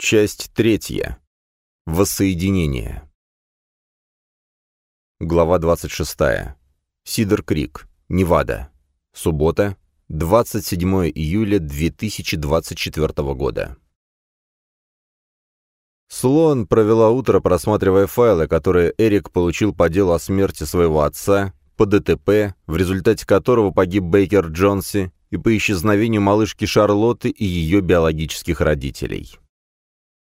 Часть третья. Воссоединение. Глава 26. Сидер Крик, Невада. Суббота, 27 июля 2024 года. Слон провела утро, просматривая файлы, которые Эрик получил по делу о смерти своего отца, по ДТП, в результате которого погиб Бейкер Джонси, и по исчезновению малышки Шарлотты и ее биологических родителей.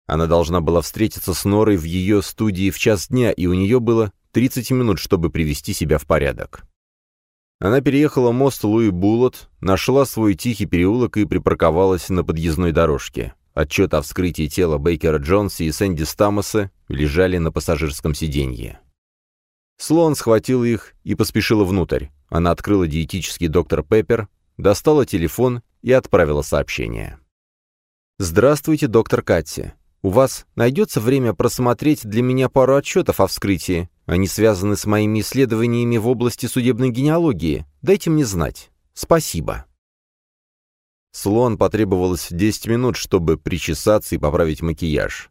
Она должна была встретиться с Норой в ее студии в час дня, и у нее было 30 минут, чтобы привести себя в порядок. Она переехала мост Луи Буллот, нашла свой тихий переулок и припарковалась на подъездной дорожке. Отчет о вскрытии тела Бейкера Джонса и Сэнди Стамоса лежали на пассажирском сиденье. Слон схватил их и поспешила внутрь. Она открыла диетический доктор Пеппер, достала телефон и отправила сообщение. «Здравствуйте, доктор Катти. У вас найдется время просмотреть для меня пару отчетов о вскрытии? Они связаны с моими исследованиями в области судебной генеалогии. Дайте мне знать. Спасибо». Слон потребовалось 10 минут, чтобы причесаться и поправить макияж.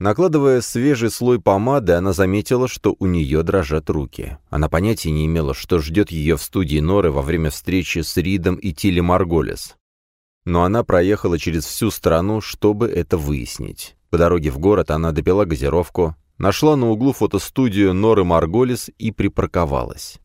Накладывая свежий слой помады, она заметила, что у нее дрожат руки. Она понятия не имела, что ждет ее в студии Норы во время встречи с Ридом и Тилли Марголес но она проехала через всю страну, чтобы это выяснить. По дороге в город она допила газировку, нашла на углу фотостудию Норы Марголис и припарковалась.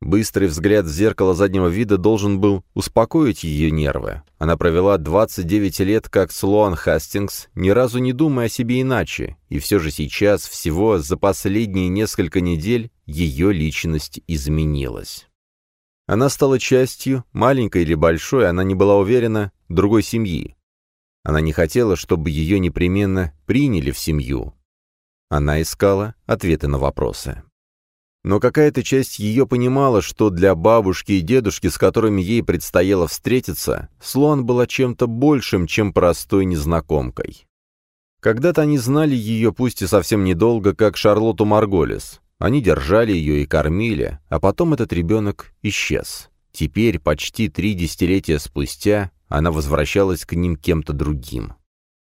Быстрый взгляд в зеркало заднего вида должен был успокоить ее нервы. Она провела 29 лет как Слоан Хастингс, ни разу не думая о себе иначе, и все же сейчас, всего за последние несколько недель, ее личность изменилась. Она стала частью, маленькой или большой, она не была уверена, другой семьи. Она не хотела, чтобы ее непременно приняли в семью. Она искала ответы на вопросы. Но какая-то часть ее понимала, что для бабушки и дедушки, с которыми ей предстояло встретиться, Слоан была чем-то большим, чем простой незнакомкой. Когда-то они знали ее, пусть и совсем недолго, как Шарлотту Марголис. Они держали ее и кормили, а потом этот ребенок исчез. Теперь, почти три десятилетия спустя, она возвращалась к ним кем-то другим.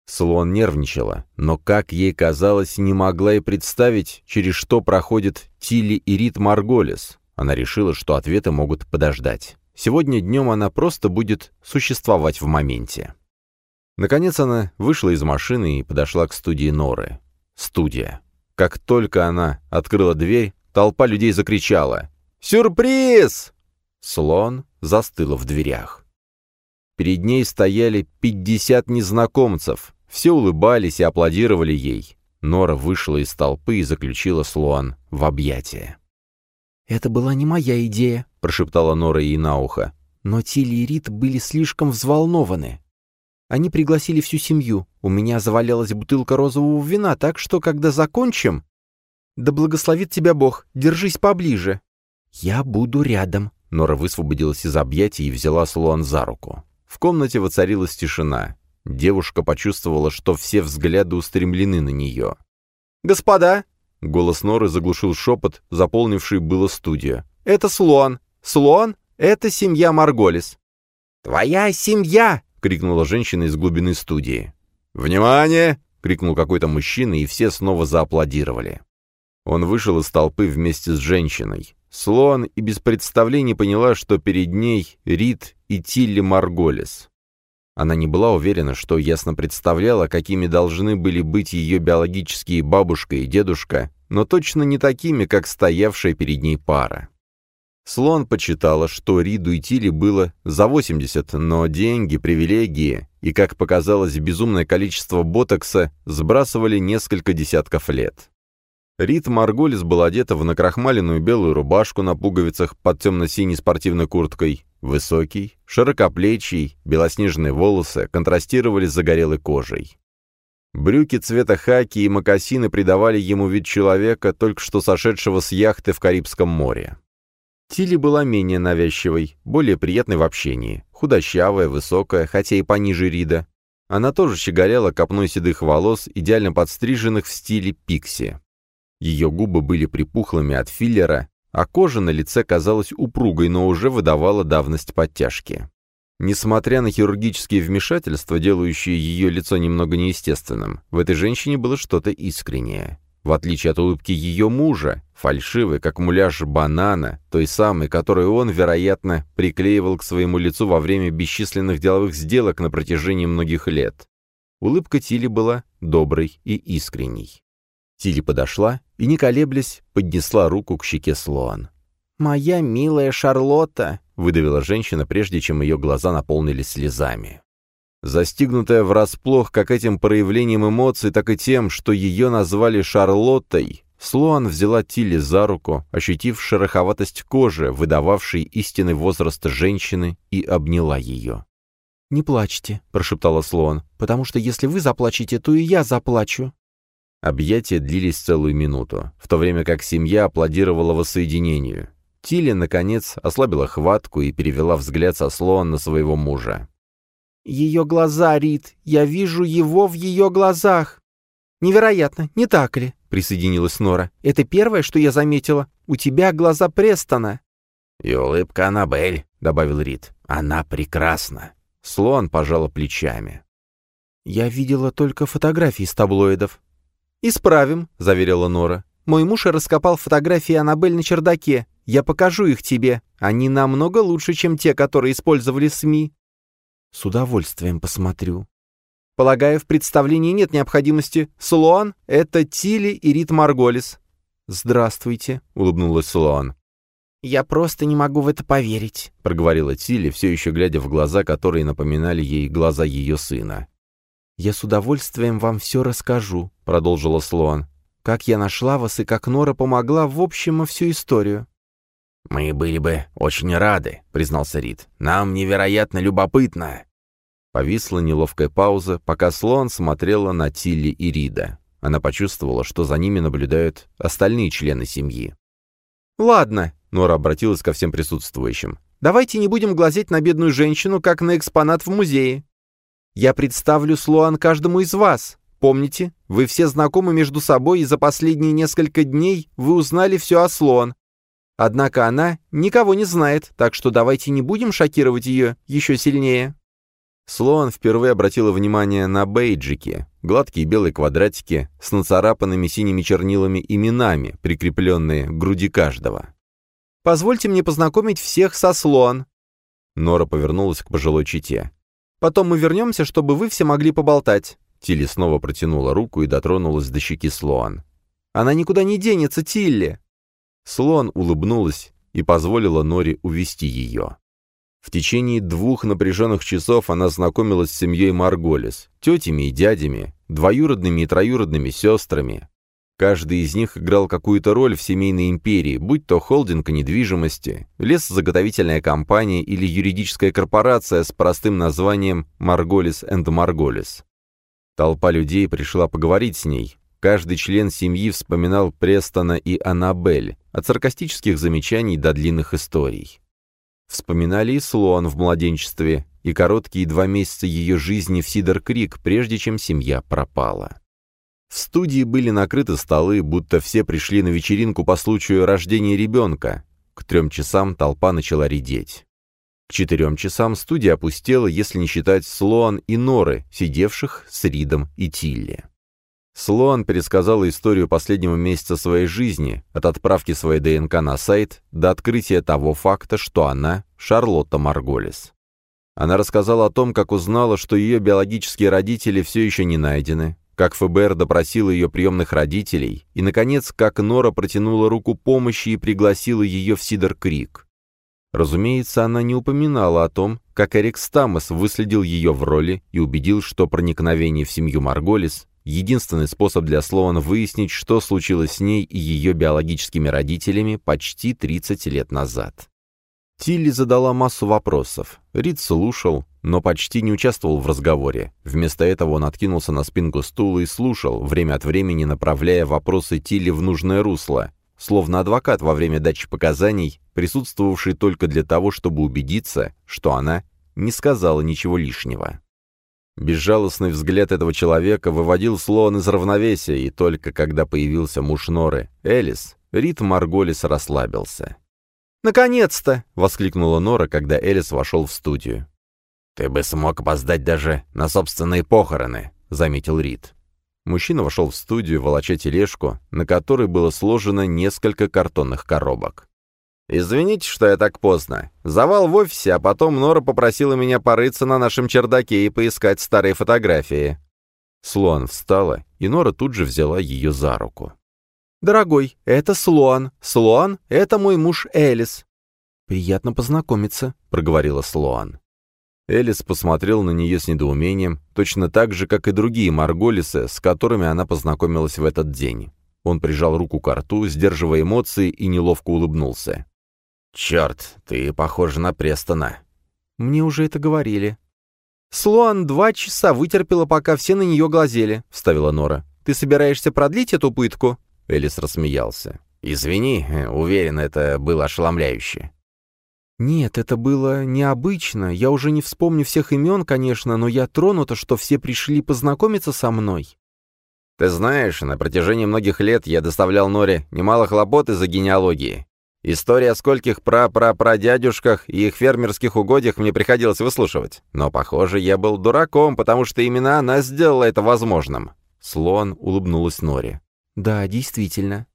Слон нервничала, но, как ей казалось, не могла и представить, через что проходит Тилли и Рит Марголис. Она решила, что ответы могут подождать. Сегодня днем она просто будет существовать в моменте. Наконец она вышла из машины и подошла к студии Норы. Студия. Как только она открыла дверь, толпа людей закричала «Сюрприз!». Слон застыла в дверях. Перед ней стояли пятьдесят незнакомцев. Все улыбались и аплодировали ей. Нора вышла из толпы и заключила Слоан в объятия. «Это была не моя идея», — прошептала Нора ей на ухо. «Но Тилли и Рит были слишком взволнованы. Они пригласили всю семью. У меня завалялась бутылка розового вина, так что, когда закончим... Да благословит тебя Бог, держись поближе. Я буду рядом. Нора высвободилась из объятий и взяла Слоан за руку. В комнате воцарилась тишина. Девушка почувствовала, что все взгляды устремлены на нее. «Господа!» — голос Норы заглушил шепот, заполнивший было студию. «Это Слоан! Слоан — это семья Марголис!» «Твоя семья!» крикнула женщина из глубины студии. «Внимание!» — крикнул какой-то мужчина, и все снова зааплодировали. Он вышел из толпы вместе с женщиной. Слоан и без представлений поняла, что перед ней Рид и Тилли Марголис. Она не была уверена, что ясно представляла, какими должны были быть ее биологические бабушка и дедушка, но точно не такими, как стоявшая перед ней пара. Слон почитала, что Риду и Тилли было за 80, но деньги, привилегии и, как показалось, безумное количество ботокса сбрасывали несколько десятков лет. Рид Марголис был одета в накрахмаленную белую рубашку на пуговицах под темно-синей спортивной курткой. Высокий, широкоплечий, белоснежные волосы контрастировали с загорелой кожей. Брюки цвета хаки и мокасины придавали ему вид человека, только что сошедшего с яхты в Карибском море. Тилли была менее навязчивой, более приятной в общении, худощавая, высокая, хотя и пониже Рида. Она тоже щеголяла копной седых волос, идеально подстриженных в стиле пикси. Ее губы были припухлыми от филлера, а кожа на лице казалась упругой, но уже выдавала давность подтяжки. Несмотря на хирургические вмешательства, делающие ее лицо немного неестественным, в этой женщине было что-то искреннее. В отличие от улыбки ее мужа, фальшивой, как муляж банана, той самой, которую он, вероятно, приклеивал к своему лицу во время бесчисленных деловых сделок на протяжении многих лет. Улыбка Тили была доброй и искренней. Тили подошла и, не колеблясь, поднесла руку к щеке Слоан. «Моя милая Шарлотта!» — выдавила женщина, прежде чем ее глаза наполнились слезами. Застигнутая врасплох как этим проявлением эмоций, так и тем, что ее назвали Шарлоттой, Слоан взяла Тилли за руку, ощутив шероховатость кожи, выдававшей истинный возраст женщины, и обняла ее. «Не плачьте», — прошептала Слоан, «потому что если вы заплачете, то и я заплачу». Объятия длились целую минуту, в то время как семья аплодировала воссоединению. Тилли, наконец, ослабила хватку и перевела взгляд со Слоан на своего мужа. «Ее глаза, Рит! Я вижу его в ее глазах!» «Невероятно, не так ли?» — присоединилась Нора. «Это первое, что я заметила. У тебя глаза Престона». «И улыбка Аннабель», — добавил Рит. «Она прекрасна». Слон пожала плечами. «Я видела только фотографии с таблоидов». «Исправим», — заверила Нора. «Мой муж раскопал фотографии Аннабель на чердаке. Я покажу их тебе. Они намного лучше, чем те, которые использовали СМИ». «С удовольствием посмотрю». «Полагаю, в представлении нет необходимости. Слоан — это Тили и Рит Марголис». «Здравствуйте», — улыбнулась Слоан. «Я просто не могу в это поверить», — проговорила Тилли, все еще глядя в глаза, которые напоминали ей глаза ее сына. «Я с удовольствием вам все расскажу», — продолжила Слоан. «Как я нашла вас и как Нора помогла в общем всю историю». «Мы были бы очень рады», — признался Рид. «Нам невероятно любопытно». Повисла неловкая пауза, пока Слоан смотрела на Тилли и Рида. Она почувствовала, что за ними наблюдают остальные члены семьи. «Ладно», Нора обратилась ко всем присутствующим. «Давайте не будем глазеть на бедную женщину, как на экспонат в музее. Я представлю Слоан каждому из вас. Помните, вы все знакомы между собой, и за последние несколько дней вы узнали все о Слоан. Однако она никого не знает, так что давайте не будем шокировать ее еще сильнее». Слоан впервые обратила внимание на бейджики, гладкие белые квадратики с нацарапанными синими чернилами именами, прикрепленные к груди каждого. Позвольте мне познакомить всех со Слоан». Нора повернулась к пожилой чите. «Потом мы вернемся, чтобы вы все могли поболтать». Тилли снова протянула руку и дотронулась до щеки Слоан. «Она никуда не денется, Тилли!» Слоан улыбнулась и позволила Норе увести ее. В течение двух напряженных часов она знакомилась с семьей Марголис, тетями и дядями, двоюродными и троюродными сестрами, Каждый из них играл какую-то роль в семейной империи, будь то холдинг недвижимости, лесозаготовительная компания или юридическая корпорация с простым названием «Марголис энд Марголис». Толпа людей пришла поговорить с ней. Каждый член семьи вспоминал Престона и Аннабель, от саркастических замечаний до длинных историй. Вспоминали и Слоан в младенчестве, и короткие два месяца ее жизни в Сидер-Крик, прежде чем семья пропала. В студии были накрыты столы, будто все пришли на вечеринку по случаю рождения ребенка. К трем часам толпа начала редеть. К четырем часам студия опустела, если не считать Слоан и Норы, сидевших с Ридом и Тилли. Слоан пересказала историю последнего месяца своей жизни, от отправки своей ДНК на сайт до открытия того факта, что она — Шарлотта Марголис. Она рассказала о том, как узнала, что ее биологические родители все еще не найдены, как ФБР допросило ее приемных родителей, и, наконец, как Нора протянула руку помощи и пригласила ее в Сидер-Крик. Разумеется, она не упоминала о том, как Эрик Стамос выследил ее в роли и убедил, что проникновение в семью Марголис — единственный способ для Слоан выяснить, что случилось с ней и ее биологическими родителями почти 30 лет назад. Тилли задала массу вопросов. Рид слушал, но почти не участвовал в разговоре. Вместо этого он откинулся на спинку стула и слушал, время от времени направляя вопросы Тилли в нужное русло, словно адвокат во время дачи показаний, присутствовавший только для того, чтобы убедиться, что она не сказала ничего лишнего. Безжалостный взгляд этого человека выводил Слоан из равновесия, и только когда появился муж Норы, Элис, ритм Марголис расслабился. «Наконец-то!» — воскликнула Нора, когда Элис вошел в студию. «Ты бы смог опоздать даже на собственные похороны», — заметил Рид. Мужчина вошел в студию, волоча тележку, на которой было сложено несколько картонных коробок. «Извините, что я так поздно. Завал в офисе, а потом Нора попросила меня порыться на нашем чердаке и поискать старые фотографии». Слоан встала, и Нора тут же взяла ее за руку. «Дорогой, это Слоан. Слоан — это мой муж Элис». «Приятно познакомиться», — проговорила Слоан. Элис посмотрел на нее с недоумением, точно так же, как и другие Марголисы, с которыми она познакомилась в этот день. Он прижал руку к рту, сдерживая эмоции, и неловко улыбнулся. «Черт, ты похожа на Престона». «Мне уже это говорили». «Слоан два часа вытерпела, пока все на нее глазели», — вставила Нора. «Ты собираешься продлить эту пытку?» Элис рассмеялся. «Извини, уверен, это было ошеломляюще». «Нет, это было необычно. Я уже не вспомню всех имен, конечно, но я тронута, что все пришли познакомиться со мной». «Ты знаешь, на протяжении многих лет я доставлял Норе немало хлопот из-за генеалогии. История о скольких пра-пра-прадядюшках и их фермерских угодьях мне приходилось выслушивать. Но, похоже, я был дураком, потому что именно она сделала это возможным». Слон улыбнулась Норе. «Да, действительно».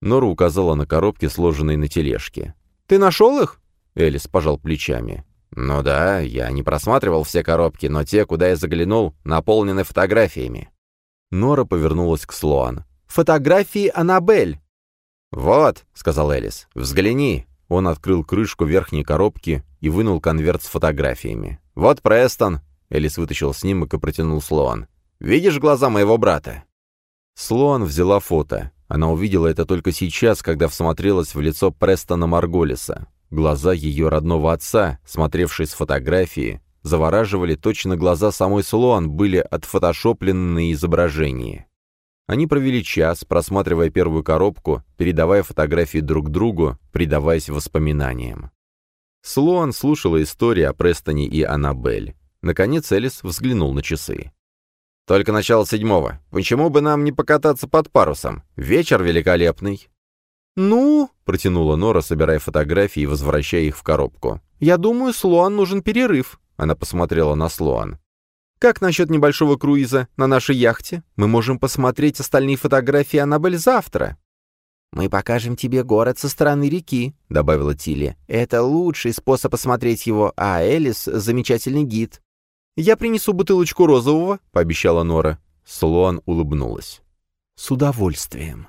Нора указала на коробки, сложенные на тележке. «Ты нашел их?» Элис пожал плечами. «Ну да, я не просматривал все коробки, но те, куда я заглянул, наполнены фотографиями». Нора повернулась к Слоан. «Фотографии Аннабель!» «Вот», — сказал Элис, — «взгляни». Он открыл крышку верхней коробки и вынул конверт с фотографиями. «Вот Престон», — Элис вытащил снимок и протянул Слоан. «Видишь глаза моего брата?» Слоан взяла фото. Она увидела это только сейчас, когда всмотрелась в лицо Престона Марголиса. Глаза ее родного отца, смотревшие с фотографии, завораживали, точно глаза самой Слоан были отфотошоплены на изображении. Они провели час, просматривая первую коробку, передавая фотографии друг другу, предаваясь воспоминаниям. Слоан слушала истории о Престоне и Аннабель. Наконец Элис взглянул на часы. «Только начало седьмого. Почему бы нам не покататься под парусом? Вечер великолепный». «Ну?» — протянула Нора, собирая фотографии и возвращая их в коробку. «Я думаю, Слоан нужен перерыв». Она посмотрела на Слоан. Как насчет небольшого круиза на нашей яхте? Мы можем посмотреть остальные фотографии Аннабель завтра». «Мы покажем тебе город со стороны реки», — добавила Тилли. «Это лучший способ посмотреть его, а Элис — замечательный гид». «Я принесу бутылочку розового», — пообещала Нора. Слоан улыбнулась. «С удовольствием».